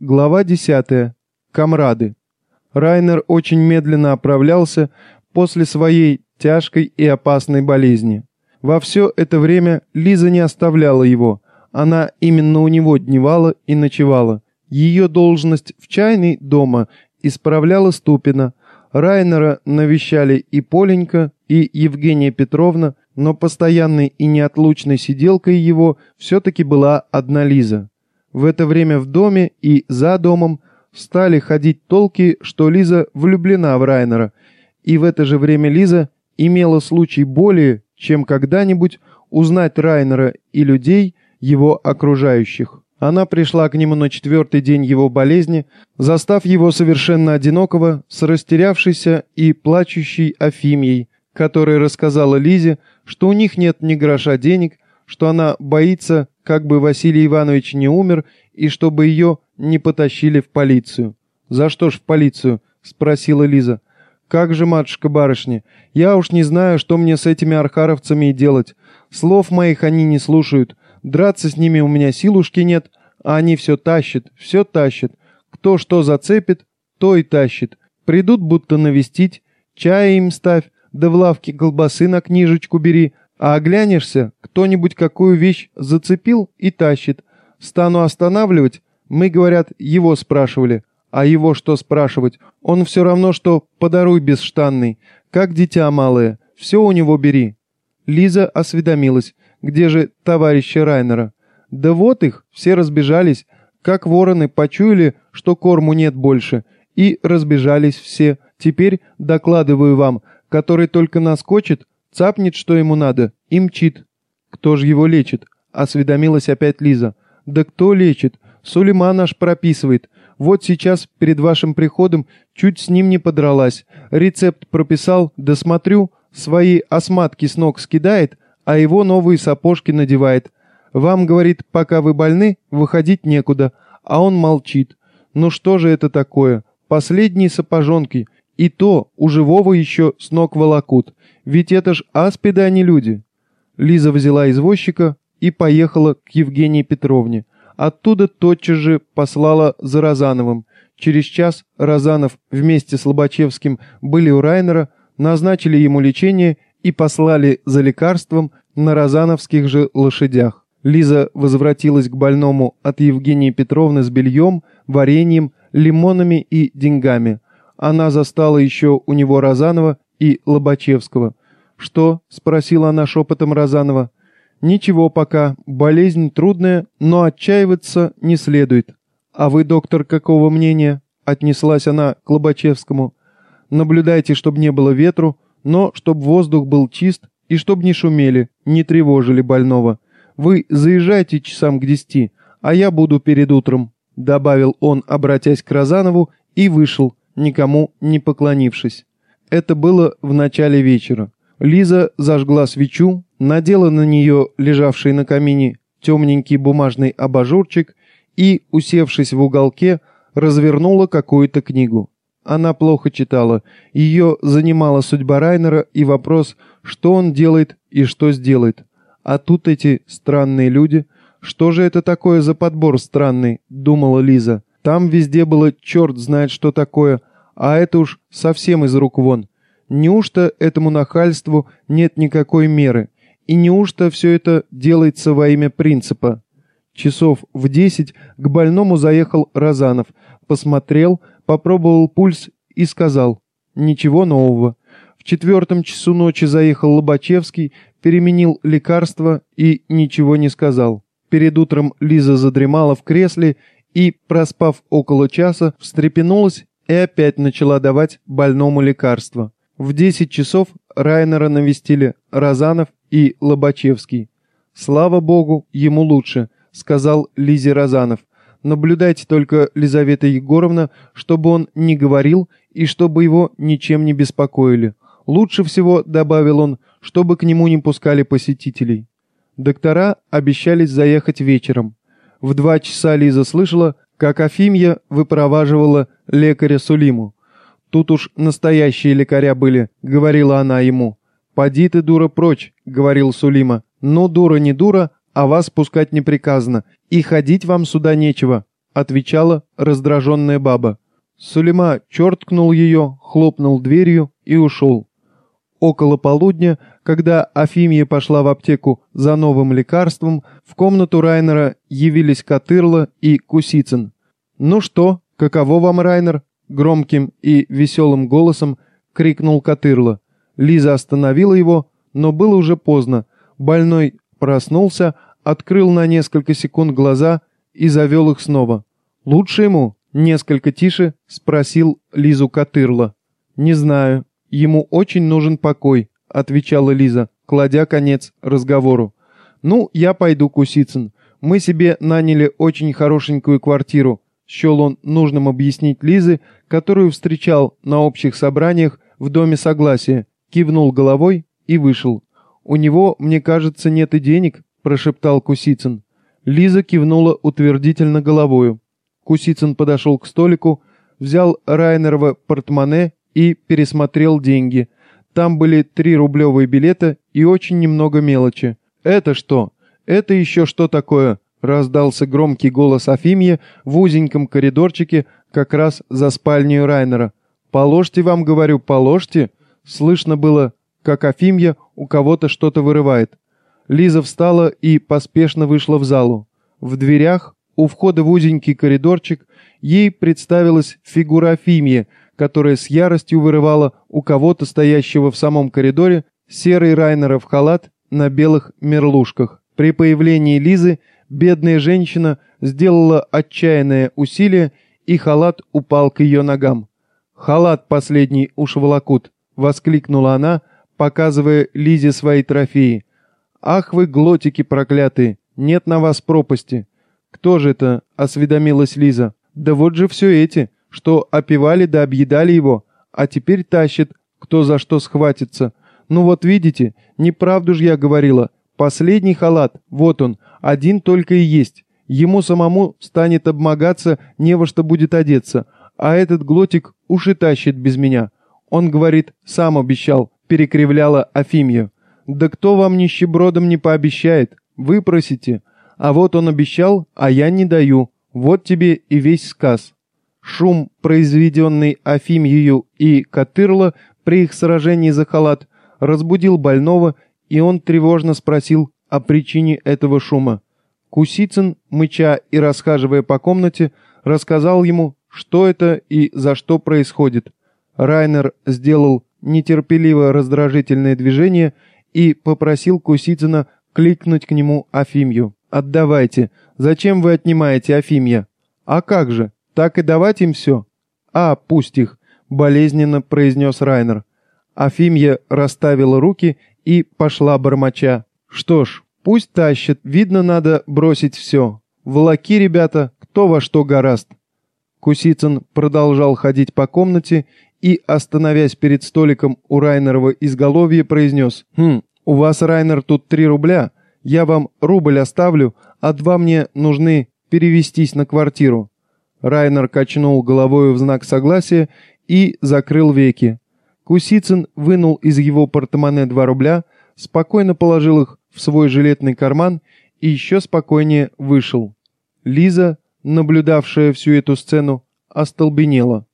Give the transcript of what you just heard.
Глава 10. Камрады. Райнер очень медленно оправлялся после своей тяжкой и опасной болезни. Во все это время Лиза не оставляла его. Она именно у него дневала и ночевала. Ее должность в чайной дома исправляла Ступина. Райнера навещали и Поленька, и Евгения Петровна, но постоянной и неотлучной сиделкой его все-таки была одна Лиза. В это время в доме и за домом стали ходить толки, что Лиза влюблена в Райнера, и в это же время Лиза имела случай более, чем когда-нибудь, узнать Райнера и людей, его окружающих. Она пришла к нему на четвертый день его болезни, застав его совершенно одинокого, с растерявшейся и плачущей Афимией, которая рассказала Лизе, что у них нет ни гроша денег, что она боится, как бы Василий Иванович не умер, и чтобы ее не потащили в полицию. «За что ж в полицию?» — спросила Лиза. «Как же, матушка-барышня, я уж не знаю, что мне с этими архаровцами и делать. Слов моих они не слушают. Драться с ними у меня силушки нет, а они все тащат, все тащат. Кто что зацепит, то и тащит. Придут будто навестить, чая им ставь, да в лавке колбасы на книжечку бери, а оглянешься, кто-нибудь какую вещь зацепил и тащит. Стану останавливать, мы, говорят, его спрашивали. А его что спрашивать? Он все равно, что подаруй бесштанный. Как дитя малое. Все у него бери. Лиза осведомилась. Где же товарищи Райнера? Да вот их, все разбежались. Как вороны почуяли, что корму нет больше. И разбежались все. Теперь, докладываю вам, который только наскочит, Цапнет, что ему надо, и мчит. Кто же его лечит? Осведомилась опять Лиза. Да кто лечит? Сулейман наш прописывает. Вот сейчас, перед вашим приходом, чуть с ним не подралась. Рецепт прописал, да смотрю, свои осматки с ног скидает, а его новые сапожки надевает. Вам, говорит, пока вы больны, выходить некуда, а он молчит. Ну что же это такое? Последние сапожонки. И то у живого еще с ног волокут. Ведь это ж аспиды, а не люди. Лиза взяла извозчика и поехала к Евгении Петровне. Оттуда тотчас же послала за Розановым. Через час Розанов вместе с Лобачевским были у Райнера, назначили ему лечение и послали за лекарством на розановских же лошадях. Лиза возвратилась к больному от Евгении Петровны с бельем, вареньем, лимонами и деньгами. Она застала еще у него Розанова и Лобачевского. «Что?» — спросила она шепотом Розанова. «Ничего пока. Болезнь трудная, но отчаиваться не следует. А вы, доктор, какого мнения?» — отнеслась она к Лобачевскому. «Наблюдайте, чтобы не было ветру, но чтобы воздух был чист и чтобы не шумели, не тревожили больного. Вы заезжайте часам к десяти, а я буду перед утром», — добавил он, обратясь к Розанову, и вышел, никому не поклонившись. Это было в начале вечера. Лиза зажгла свечу, надела на нее лежавший на камине темненький бумажный абажурчик и, усевшись в уголке, развернула какую-то книгу. Она плохо читала, ее занимала судьба Райнера и вопрос, что он делает и что сделает. А тут эти странные люди. Что же это такое за подбор странный, думала Лиза. Там везде было черт знает что такое, а это уж совсем из рук вон. Неужто этому нахальству нет никакой меры? И неужто все это делается во имя принципа? Часов в десять к больному заехал Розанов, посмотрел, попробовал пульс и сказал «Ничего нового». В четвертом часу ночи заехал Лобачевский, переменил лекарство и ничего не сказал. Перед утром Лиза задремала в кресле и, проспав около часа, встрепенулась и опять начала давать больному лекарство. В 10 часов Райнера навестили Розанов и Лобачевский. «Слава богу, ему лучше», — сказал Лизе Розанов. «Наблюдайте только, Лизавета Егоровна, чтобы он не говорил и чтобы его ничем не беспокоили. Лучше всего, — добавил он, — чтобы к нему не пускали посетителей». Доктора обещались заехать вечером. В два часа Лиза слышала, как Афимья выпроваживала лекаря Сулиму. «Тут уж настоящие лекаря были», — говорила она ему. «Поди ты, дура, прочь», — говорил Сулима. «Ну, дура не дура, а вас пускать не приказано, и ходить вам сюда нечего. отвечала раздраженная баба. Сулейма черткнул ее, хлопнул дверью и ушел. Около полудня, когда Афимия пошла в аптеку за новым лекарством, в комнату Райнера явились Катырла и Кусицын. «Ну что, каково вам, Райнер?» — громким и веселым голосом крикнул Катырла. Лиза остановила его, но было уже поздно. Больной проснулся, открыл на несколько секунд глаза и завел их снова. «Лучше ему?» — несколько тише спросил Лизу Катырла. «Не знаю. Ему очень нужен покой», — отвечала Лиза, кладя конец разговору. «Ну, я пойду, Кусицын. Мы себе наняли очень хорошенькую квартиру», — счел он нужным объяснить Лизы, которую встречал на общих собраниях в Доме Согласия, кивнул головой и вышел. «У него, мне кажется, нет и денег», — прошептал Кусицын. Лиза кивнула утвердительно головою. Кусицын подошел к столику, взял Райнерова портмоне и пересмотрел деньги. Там были три рублевые билета и очень немного мелочи. «Это что? Это еще что такое?» — раздался громкий голос Афимья в узеньком коридорчике как раз за спальней Райнера. «Положьте вам, говорю, положьте!» Слышно было, как Афимья у кого-то что-то вырывает. Лиза встала и поспешно вышла в залу. В дверях, у входа в узенький коридорчик, ей представилась фигура Афимьи, которая с яростью вырывала у кого-то стоящего в самом коридоре серый Райнеров халат на белых мерлушках. При появлении Лизы бедная женщина сделала отчаянное усилие, и халат упал к ее ногам. «Халат последний уж волокут», — воскликнула она, показывая Лизе свои трофеи. «Ах вы, глотики проклятые! Нет на вас пропасти!» «Кто же это?» — осведомилась Лиза. «Да вот же все эти, что опивали да объедали его, а теперь тащат, кто за что схватится. Ну вот видите, неправду ж я говорила. Последний халат, вот он, один только и есть. Ему самому станет обмогаться, не во что будет одеться, а этот глотик уши тащит без меня. Он говорит, сам обещал, перекривляла Афимья. Да кто вам нищебродом не пообещает? Вы просите. А вот он обещал, а я не даю. Вот тебе и весь сказ. Шум, произведенный Афимьею и Катырло при их сражении за халат, разбудил больного, и он тревожно спросил о причине этого шума. Кусицын, мыча и расхаживая по комнате, рассказал ему, что это и за что происходит. Райнер сделал нетерпеливо раздражительное движение и попросил Кусицына кликнуть к нему Афимью. «Отдавайте. Зачем вы отнимаете Афимья?» «А как же? Так и давать им все?» «А, пусть их», — болезненно произнес Райнер. Афимья расставила руки и пошла бормоча. «Что ж, пусть тащат, видно, надо бросить все. Волоки, ребята, кто во что гораст». Кусицын продолжал ходить по комнате и, остановясь перед столиком у Райнерова изголовья, произнес «Хм, у вас, Райнер, тут три рубля. Я вам рубль оставлю, а два мне нужны перевестись на квартиру». Райнер качнул головой в знак согласия и закрыл веки. Кусицын вынул из его портмоне два рубля, спокойно положил их в свой жилетный карман и еще спокойнее вышел. Лиза наблюдавшая всю эту сцену, остолбенела.